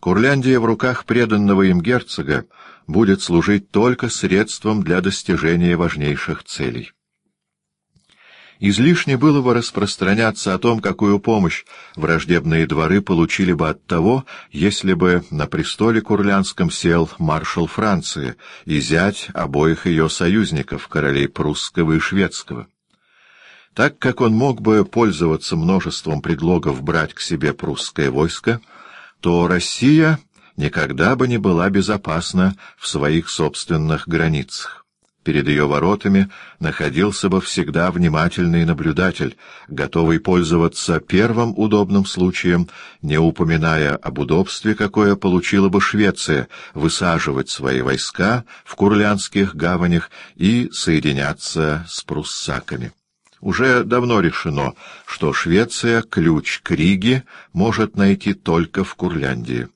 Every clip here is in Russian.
Курляндия в руках преданного им герцога будет служить только средством для достижения важнейших целей. Излишне было бы распространяться о том, какую помощь враждебные дворы получили бы от того, если бы на престоле курлянском сел маршал Франции и зять обоих ее союзников, королей прусского и шведского. Так как он мог бы пользоваться множеством предлогов брать к себе прусское войско, то Россия никогда бы не была безопасна в своих собственных границах. Перед ее воротами находился бы всегда внимательный наблюдатель, готовый пользоваться первым удобным случаем, не упоминая об удобстве, какое получила бы Швеция, высаживать свои войска в курлянских гаванях и соединяться с пруссаками. Уже давно решено, что Швеция ключ к Риге может найти только в Курляндии.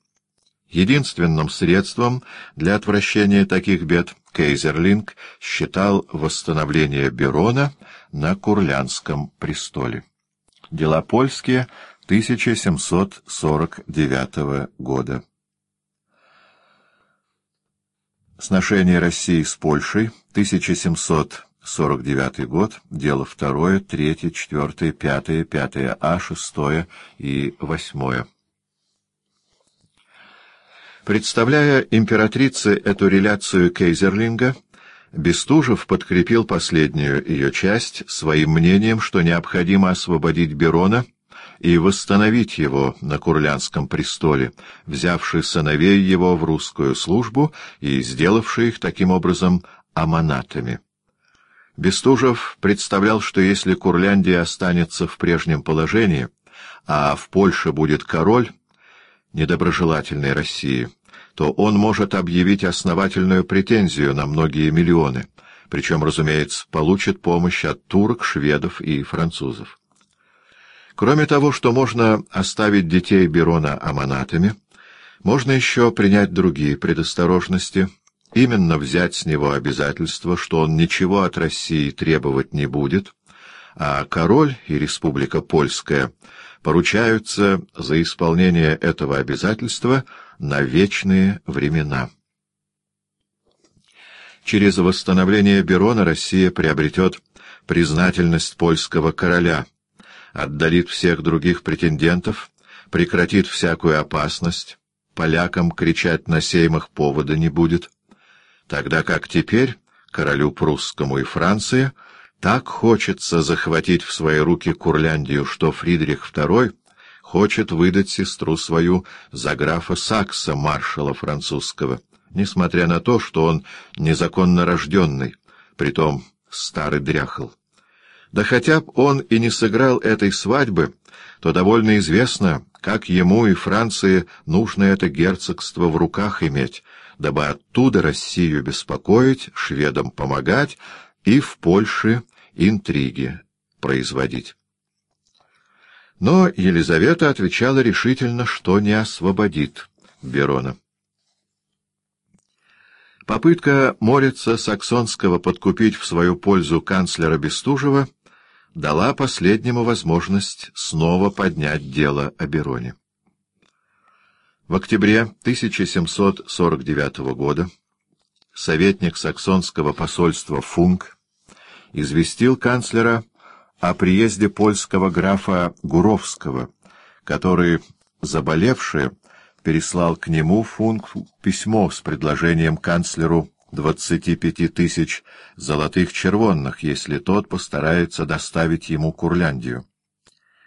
Единственным средством для отвращения таких бед Кейзерлинг считал восстановление Берона на Курлянском престоле. Дела польские 1749 года. Сношение России с Польшей 1749 год, дело второе, третье, четвертое, пятое, пятое А, шестое и восьмое. Представляя императрице эту реляцию Кейзерлинга, Бестужев подкрепил последнюю ее часть своим мнением, что необходимо освободить Берона и восстановить его на Курлянском престоле, взявший сыновей его в русскую службу и сделавший их таким образом аманатами. Бестужев представлял, что если Курляндия останется в прежнем положении, а в Польше будет король, недоброжелательной России, то он может объявить основательную претензию на многие миллионы, причем, разумеется, получит помощь от турок, шведов и французов. Кроме того, что можно оставить детей Берона аманатами, можно еще принять другие предосторожности, именно взять с него обязательство, что он ничего от России требовать не будет, а король и республика Польская поручаются за исполнение этого обязательства на вечные времена. Через восстановление Берона Россия приобретет признательность польского короля, отдалит всех других претендентов, прекратит всякую опасность, полякам кричать на сеймах повода не будет, тогда как теперь королю прусскому и Франции — так хочется захватить в свои руки Курляндию, что Фридрих II хочет выдать сестру свою за графа Сакса, маршала французского, несмотря на то, что он незаконно рожденный, притом старый дряхал. Да хотя б он и не сыграл этой свадьбы, то довольно известно, как ему и Франции нужно это герцогство в руках иметь, дабы оттуда Россию беспокоить, шведам помогать и в Польше интриги производить. Но Елизавета отвечала решительно, что не освободит Берона. Попытка Морица Саксонского подкупить в свою пользу канцлера Бестужева дала последнему возможность снова поднять дело о Бероне. В октябре 1749 года советник саксонского посольства Функ известил канцлера о приезде польского графа Гуровского, который, заболевший, переслал к нему функ письмо с предложением канцлеру двадцати пяти тысяч золотых червонных, если тот постарается доставить ему Курляндию.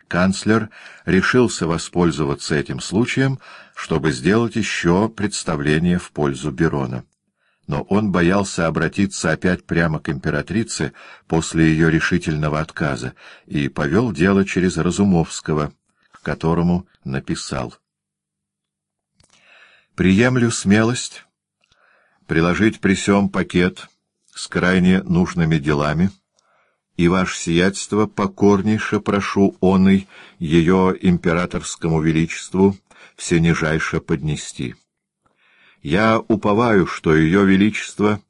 Канцлер решился воспользоваться этим случаем, чтобы сделать еще представление в пользу Берона но он боялся обратиться опять прямо к императрице после ее решительного отказа и повел дело через Разумовского, к которому написал. «Приемлю смелость приложить при сём пакет с крайне нужными делами, и ваше сиятельство покорнейше прошу оной ее императорскому величеству всенижайше поднести». Я уповаю, что Ее Величество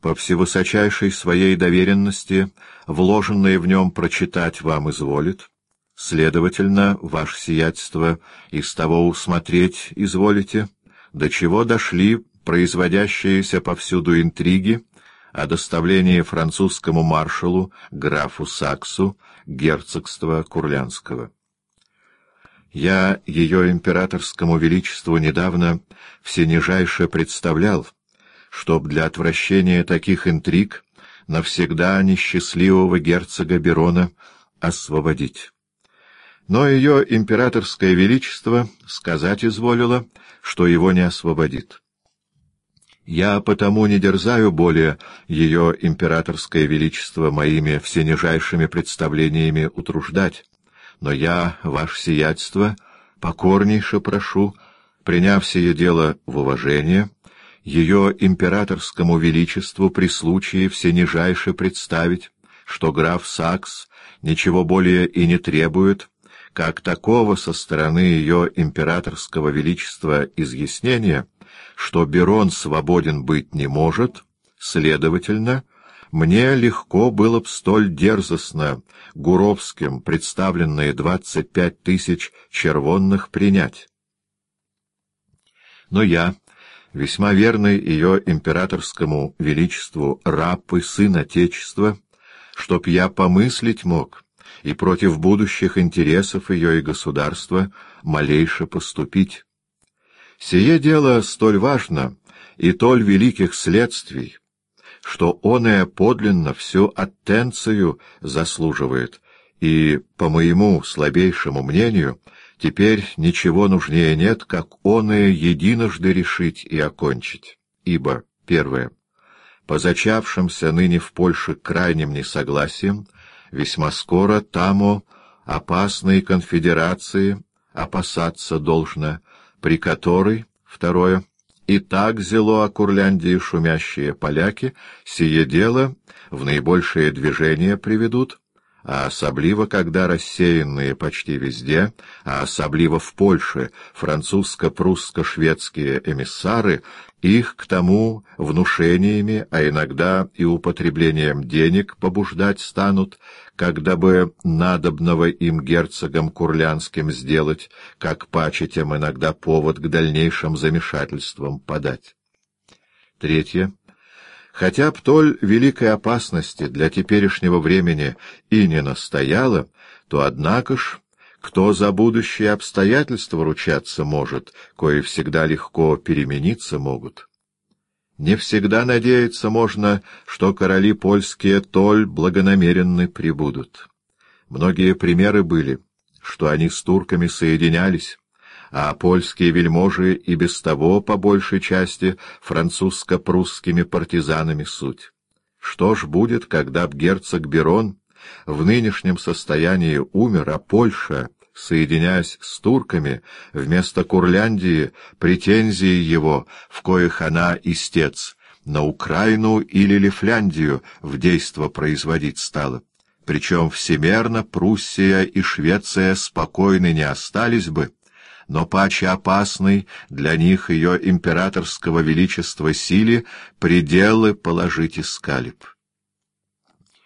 по всевысочайшей своей доверенности, вложенное в нем прочитать вам изволит, Следовательно, ваше сиятельство из того усмотреть изволите, до чего дошли производящиеся повсюду интриги о доставлении французскому маршалу, графу Саксу, герцогства Курлянского. Я ее императорскому величеству недавно всенижайше представлял, чтоб для отвращения таких интриг навсегда несчастливого герцога Берона освободить. Но ее императорское величество сказать изволило, что его не освободит. Я потому не дерзаю более ее императорское величество моими всенижайшими представлениями утруждать, но я, ваше сиятельство, покорнейше прошу, приняв сие дело в уважение, ее императорскому величеству при случае всенижайше представить, что граф Сакс ничего более и не требует, как такого со стороны ее императорского величества изъяснения, что Берон свободен быть не может, следовательно, мне легко было б столь дерзостно Гуровским представленные двадцать пять тысяч червонных принять. Но я, весьма верный ее императорскому величеству раб и сын Отечества, чтоб я помыслить мог и против будущих интересов ее и государства малейше поступить. Сие дело столь важно и толь великих следствий, что оное подлинно всю аттенцию заслуживает, и, по моему слабейшему мнению, теперь ничего нужнее нет, как оное единожды решить и окончить. Ибо, первое, по зачавшимся ныне в Польше крайним несогласием, весьма скоро тамо опасной конфедерации опасаться должно, при которой, второе, и так зело о Курляндии шумящие поляки сие дело в наибольшее движение приведут, а особливо, когда рассеянные почти везде, а особливо в Польше, французско-прусско-шведские эмиссары их к тому внушениями, а иногда и употреблением денег побуждать станут, когда бы надобного им герцогам курлянским сделать, как пачетям иногда повод к дальнейшим замешательствам подать. Третье. Хотя б толь великой опасности для теперешнего времени и не настояло, то, однако ж, кто за будущие обстоятельства ручаться может, кое всегда легко перемениться могут. Не всегда надеяться можно, что короли польские толь благонамеренны прибудут. Многие примеры были, что они с турками соединялись, а польские вельможи и без того, по большей части, французско-прусскими партизанами суть. Что ж будет, когда б герцог Берон в нынешнем состоянии умер, а Польша, соединяясь с турками, вместо Курляндии, претензии его, в коих она истец, на Украину или Лифляндию в действо производить стала. Причем всемерно Пруссия и Швеция спокойны не остались бы, но паче опасной для них ее императорского величества силе пределы положить искали б.